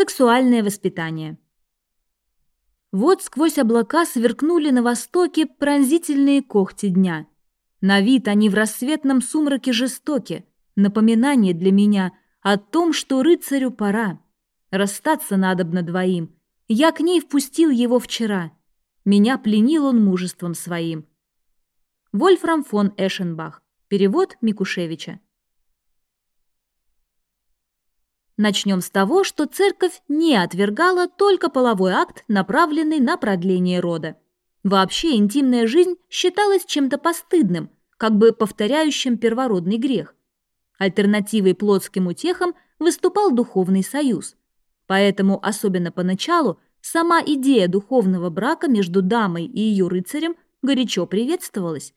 Сексуальное воспитание. Вот сквозь облака сверкнули на востоке пронзительные когти дня. На вид они в рассветном сумраке жестоки, напоминание для меня о том, что рыцарю пора. Расстаться надобно двоим. Я к ней впустил его вчера. Меня пленил он мужеством своим. Вольфрам фон Эшенбах. Перевод Микушевича. Начнем с того, что церковь не отвергала только половой акт, направленный на продление рода. Вообще интимная жизнь считалась чем-то постыдным, как бы повторяющим первородный грех. Альтернативой плотским утехам выступал духовный союз. Поэтому, особенно поначалу, сама идея духовного брака между дамой и ее рыцарем горячо приветствовалась.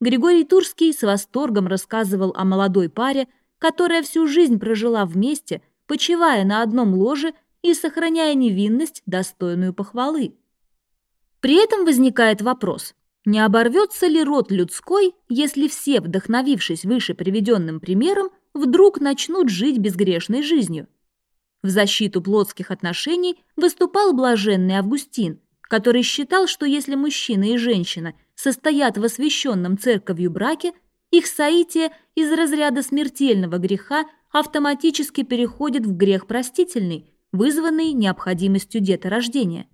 Григорий Турский с восторгом рассказывал о молодой паре, которая всю жизнь прожила вместе – почивая на одном ложе и сохраняя невинность, достойную похвалы. При этом возникает вопрос, не оборвется ли род людской, если все, вдохновившись выше приведенным примером, вдруг начнут жить безгрешной жизнью? В защиту плотских отношений выступал блаженный Августин, который считал, что если мужчина и женщина состоят в освященном церковью браке, их соитие из разряда смертельного греха автоматически переходит в грех простительный, вызванный необходимостью деторождения.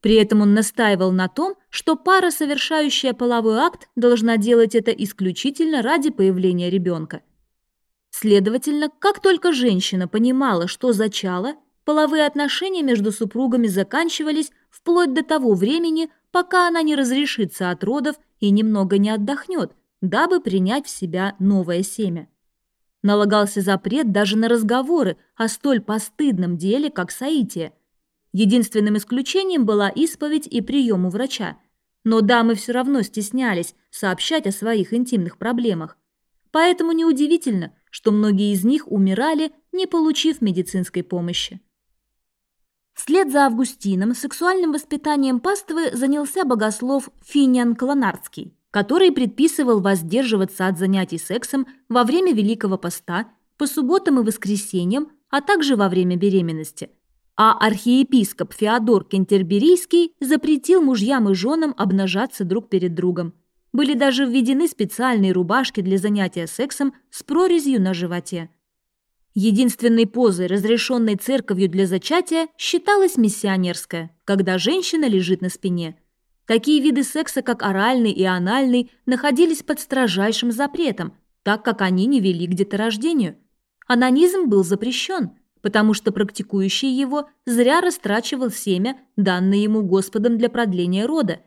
При этом он настаивал на том, что пара, совершающая половой акт, должна делать это исключительно ради появления ребенка. Следовательно, как только женщина понимала, что зачала, половые отношения между супругами заканчивались вплоть до того времени, пока она не разрешится от родов и немного не отдохнет, дабы принять в себя новое семя налагался запрет даже на разговоры о столь постыдном деле, как соитие. Единственным исключением была исповедь и прием у врача. Но дамы все равно стеснялись сообщать о своих интимных проблемах. Поэтому неудивительно, что многие из них умирали, не получив медицинской помощи. Вслед за Августином сексуальным воспитанием паствы занялся богослов Финиан Клонардский который предписывал воздерживаться от занятий сексом во время Великого Поста, по субботам и воскресеньям, а также во время беременности. А архиепископ Феодор Кентерберийский запретил мужьям и женам обнажаться друг перед другом. Были даже введены специальные рубашки для занятия сексом с прорезью на животе. Единственной позой, разрешенной церковью для зачатия, считалась миссионерская, когда женщина лежит на спине – Такие виды секса, как оральный и анальный, находились под строжайшим запретом, так как они не вели к деторождению. Анонизм был запрещен, потому что практикующий его зря растрачивал семя, данное ему Господом для продления рода.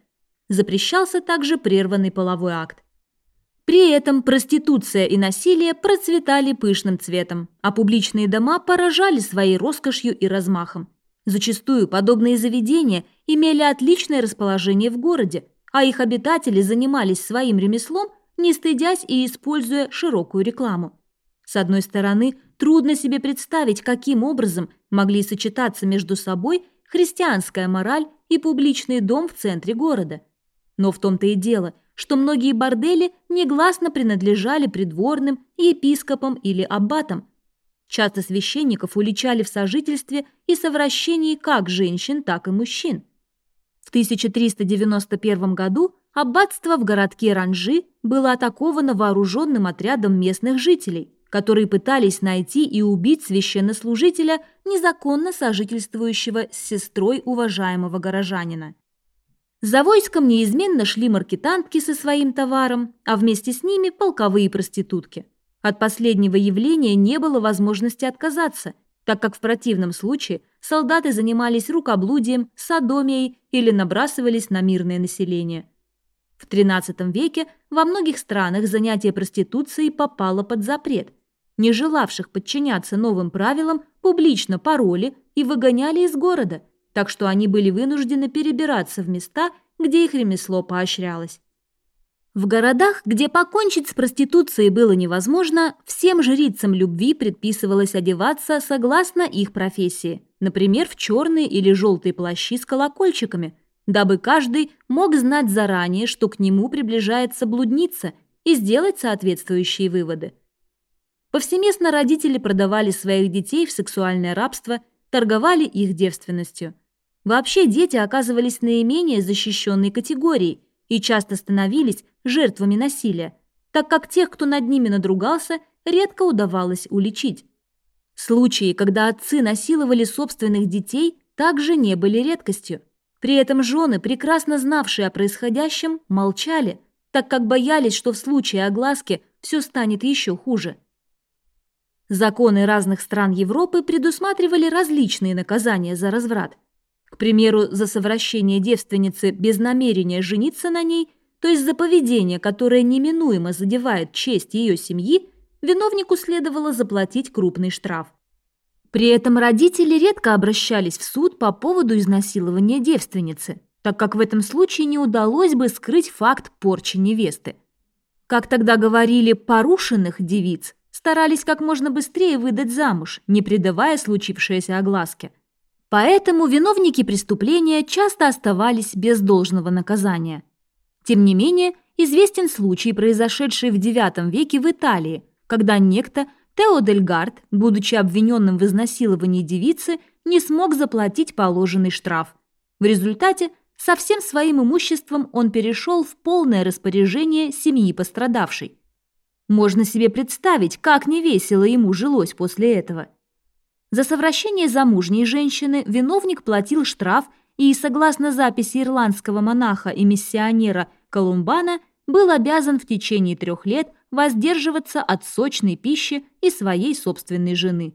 Запрещался также прерванный половой акт. При этом проституция и насилие процветали пышным цветом, а публичные дома поражали своей роскошью и размахом. Зачастую подобные заведения имели отличное расположение в городе, а их обитатели занимались своим ремеслом, не стыдясь и используя широкую рекламу. С одной стороны, трудно себе представить, каким образом могли сочетаться между собой христианская мораль и публичный дом в центре города. Но в том-то и дело, что многие бордели негласно принадлежали придворным, епископам или аббатам, Часто священников уличали в сожительстве и совращении как женщин, так и мужчин. В 1391 году аббатство в городке Ранжи было атаковано вооруженным отрядом местных жителей, которые пытались найти и убить священнослужителя, незаконно сожительствующего с сестрой уважаемого горожанина. За войском неизменно шли маркетантки со своим товаром, а вместе с ними полковые проститутки – от последнего явления не было возможности отказаться, так как в противном случае солдаты занимались рукоблудием, садомией или набрасывались на мирное население. В XIII веке во многих странах занятие проституцией попало под запрет. Не желавших подчиняться новым правилам публично пароли и выгоняли из города, так что они были вынуждены перебираться в места, где их ремесло поощрялось. В городах, где покончить с проституцией было невозможно, всем жрицам любви предписывалось одеваться согласно их профессии, например, в черные или желтые плащи с колокольчиками, дабы каждый мог знать заранее, что к нему приближается блудница, и сделать соответствующие выводы. Повсеместно родители продавали своих детей в сексуальное рабство, торговали их девственностью. Вообще дети оказывались наименее защищенной категорией и часто становились жертвами насилия, так как тех, кто над ними надругался, редко удавалось уличить. Случаи, когда отцы насиловали собственных детей, также не были редкостью. При этом жены, прекрасно знавшие о происходящем, молчали, так как боялись, что в случае огласки все станет еще хуже. Законы разных стран Европы предусматривали различные наказания за разврат. К примеру, за совращение девственницы без намерения жениться на ней, то есть за поведение, которое неминуемо задевает честь ее семьи, виновнику следовало заплатить крупный штраф. При этом родители редко обращались в суд по поводу изнасилования девственницы, так как в этом случае не удалось бы скрыть факт порчи невесты. Как тогда говорили, порушенных девиц старались как можно быстрее выдать замуж, не придавая случившееся огласке. Поэтому виновники преступления часто оставались без должного наказания. Тем не менее, известен случай, произошедший в IX веке в Италии, когда некто Тео Дельгард, будучи обвиненным в изнасиловании девицы, не смог заплатить положенный штраф. В результате со всем своим имуществом он перешел в полное распоряжение семьи пострадавшей. Можно себе представить, как невесело ему жилось после этого. За совращение замужней женщины виновник платил штраф и, согласно записи ирландского монаха и миссионера Колумбана, был обязан в течение трех лет воздерживаться от сочной пищи и своей собственной жены.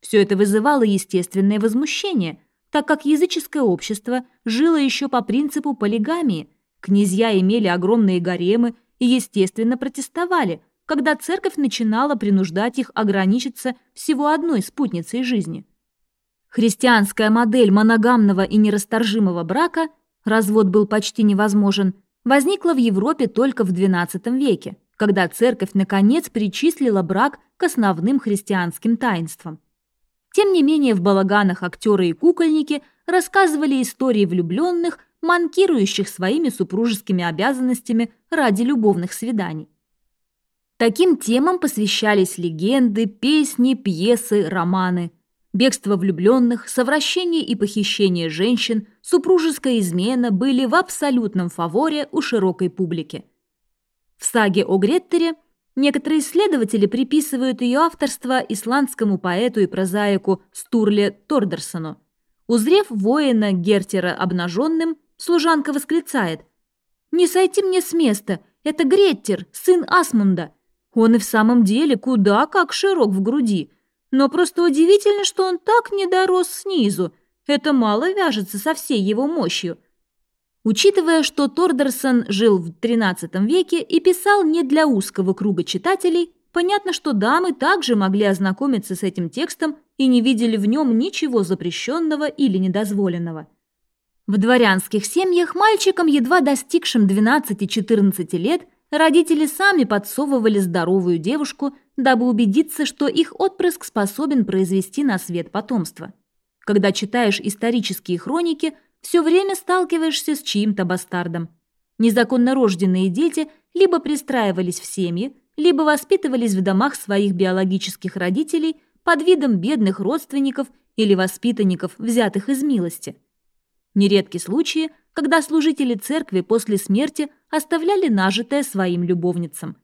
Все это вызывало естественное возмущение, так как языческое общество жило еще по принципу полигамии, князья имели огромные гаремы и, естественно, протестовали – когда церковь начинала принуждать их ограничиться всего одной спутницей жизни. Христианская модель моногамного и нерасторжимого брака, развод был почти невозможен, возникла в Европе только в XII веке, когда церковь наконец причислила брак к основным христианским таинствам. Тем не менее, в балаганах актеры и кукольники рассказывали истории влюбленных, манкирующих своими супружескими обязанностями ради любовных свиданий. Таким темам посвящались легенды, песни, пьесы, романы. Бегство влюбленных, совращение и похищение женщин, супружеская измена были в абсолютном фаворе у широкой публики. В саге о Греттере некоторые исследователи приписывают ее авторство исландскому поэту и прозаику Стурле Тордерсону. Узрев воина Гертера обнаженным, служанка восклицает «Не сойти мне с места! Это Греттер, сын Асмунда!» Он и в самом деле куда как широк в груди. Но просто удивительно, что он так не дорос снизу. Это мало вяжется со всей его мощью. Учитывая, что Тордерсон жил в XIII веке и писал не для узкого круга читателей, понятно, что дамы также могли ознакомиться с этим текстом и не видели в нем ничего запрещенного или недозволенного. В дворянских семьях мальчикам, едва достигшим 12-14 лет, Родители сами подсовывали здоровую девушку, дабы убедиться, что их отпрыск способен произвести на свет потомство. Когда читаешь исторические хроники, все время сталкиваешься с чьим-то бастардом. Незаконно рожденные дети либо пристраивались в семьи, либо воспитывались в домах своих биологических родителей под видом бедных родственников или воспитанников, взятых из милости. Нередки случаи, когда служители церкви после смерти оставляли нажитое своим любовницам.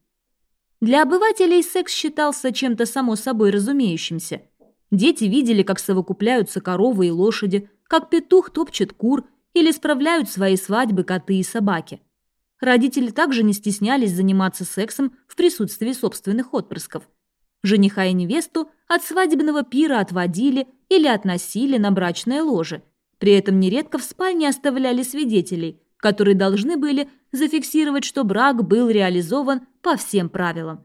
Для обывателей секс считался чем-то само собой разумеющимся. Дети видели, как совокупляются коровы и лошади, как петух топчет кур или справляют свои свадьбы коты и собаки. Родители также не стеснялись заниматься сексом в присутствии собственных отпрысков. Жениха и невесту от свадебного пира отводили или относили на брачное ложе – при этом нередко в спальне оставляли свидетелей, которые должны были зафиксировать, что брак был реализован по всем правилам.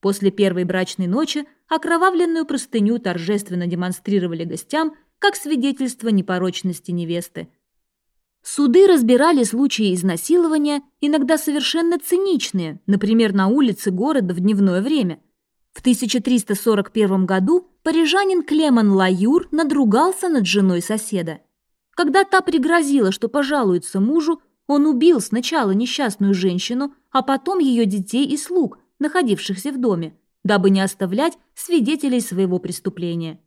После первой брачной ночи окровавленную простыню торжественно демонстрировали гостям как свидетельство непорочности невесты. Суды разбирали случаи изнасилования, иногда совершенно циничные, например, на улице города в дневное время. В 1341 году парижанин Клеман Лаюр надругался над женой соседа. Когда та пригрозила, что пожалуется мужу, он убил сначала несчастную женщину, а потом ее детей и слуг, находившихся в доме, дабы не оставлять свидетелей своего преступления.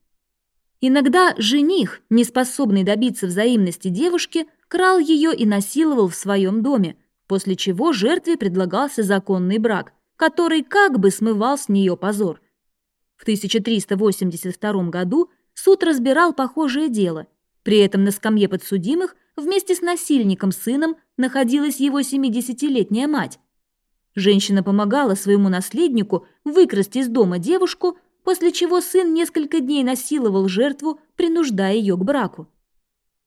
Иногда жених, не способный добиться взаимности девушки, крал ее и насиловал в своем доме, после чего жертве предлагался законный брак, который как бы смывал с нее позор. В 1382 году суд разбирал похожее дело. При этом на скамье подсудимых вместе с насильником сыном находилась его 70-летняя мать. Женщина помогала своему наследнику выкрасть из дома девушку, после чего сын несколько дней насиловал жертву, принуждая ее к браку.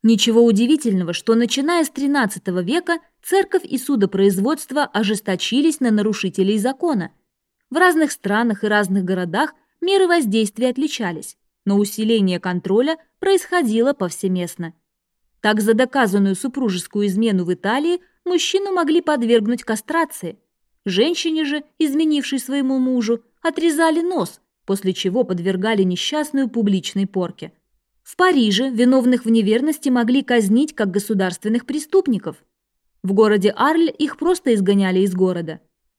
Ничего удивительного, что начиная с XIII века церковь и судопроизводство ожесточились на нарушителей закона. В разных странах и разных городах меры воздействия отличались, но усиление контроля происходило повсеместно. Так за доказанную супружескую измену в Италии мужчину могли подвергнуть кастрации. Женщине же, изменившей своему мужу, отрезали нос – после чего подвергали несчастную публичной порке. В Париже виновных в неверности могли казнить как государственных преступников. В городе Арль их просто изгоняли из города.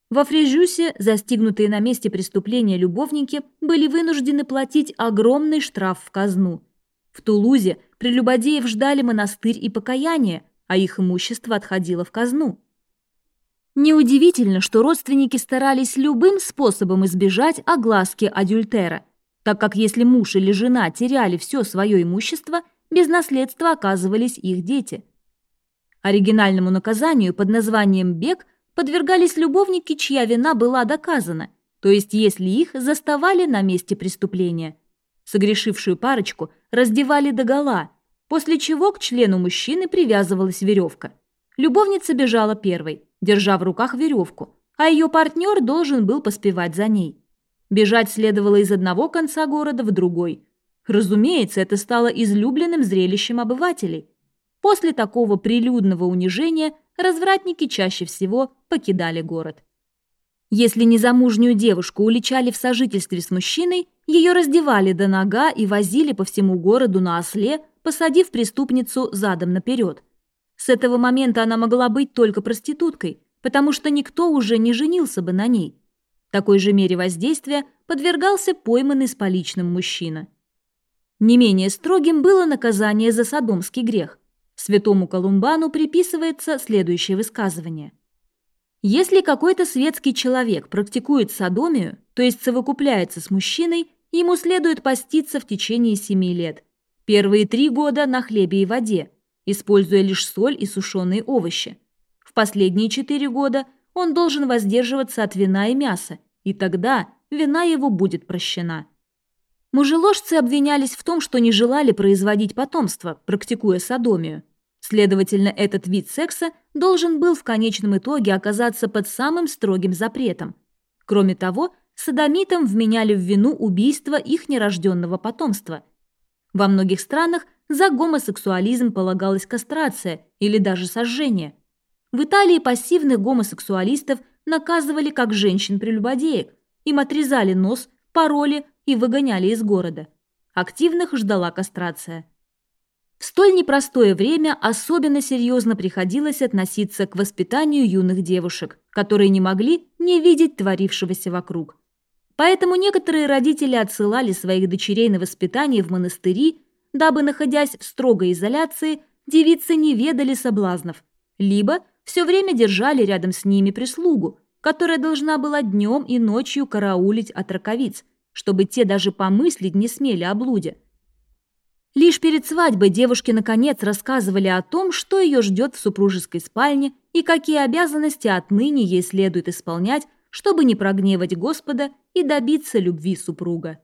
Во Фрежюсе застигнутые на месте преступления любовники были вынуждены платить огромный штраф в казну. В Тулузе прелюбодеев ждали монастырь и покаяние, а их имущество отходило в казну. Неудивительно, что родственники старались любым способом избежать огласки адюльтера, так как если муж или жена теряли все свое имущество, без наследства оказывались их дети. Оригинальному наказанию под названием «бег» подвергались любовники, чья вина была доказана, то есть если их заставали на месте преступления. Согрешившую парочку раздевали догола, после чего к члену мужчины привязывалась веревка. Любовница бежала первой – держа в руках веревку, а ее партнер должен был поспевать за ней. Бежать следовало из одного конца города в другой. Разумеется, это стало излюбленным зрелищем обывателей. После такого прилюдного унижения развратники чаще всего покидали город. Если незамужнюю девушку уличали в сожительстве с мужчиной, ее раздевали до нога и возили по всему городу на осле, посадив преступницу задом наперед – с этого момента она могла быть только проституткой, потому что никто уже не женился бы на ней. Такой же мере воздействия подвергался пойманный с поличным мужчина. Не менее строгим было наказание за садомский грех. Святому Колумбану приписывается следующее высказывание. Если какой-то светский человек практикует садомию, то есть совокупляется с мужчиной, ему следует поститься в течение семи лет. Первые три года на хлебе и воде – используя лишь соль и сушеные овощи. В последние четыре года он должен воздерживаться от вина и мяса, и тогда вина его будет прощена. Мужеложцы обвинялись в том, что не желали производить потомство, практикуя садомию. Следовательно, этот вид секса должен был в конечном итоге оказаться под самым строгим запретом. Кроме того, садомитам вменяли в вину убийство их нерожденного потомства. Во многих странах за гомосексуализм полагалась кастрация или даже сожжение. В Италии пассивных гомосексуалистов наказывали как женщин-прелюбодеек. Им отрезали нос, пароли и выгоняли из города. Активных ждала кастрация. В столь непростое время особенно серьезно приходилось относиться к воспитанию юных девушек, которые не могли не видеть творившегося вокруг. Поэтому некоторые родители отсылали своих дочерей на воспитание в монастыри дабы, находясь в строгой изоляции, девицы не ведали соблазнов, либо все время держали рядом с ними прислугу, которая должна была днем и ночью караулить от раковиц, чтобы те даже помыслить не смели о блуде. Лишь перед свадьбой девушки наконец рассказывали о том, что ее ждет в супружеской спальне и какие обязанности отныне ей следует исполнять, чтобы не прогневать Господа и добиться любви супруга.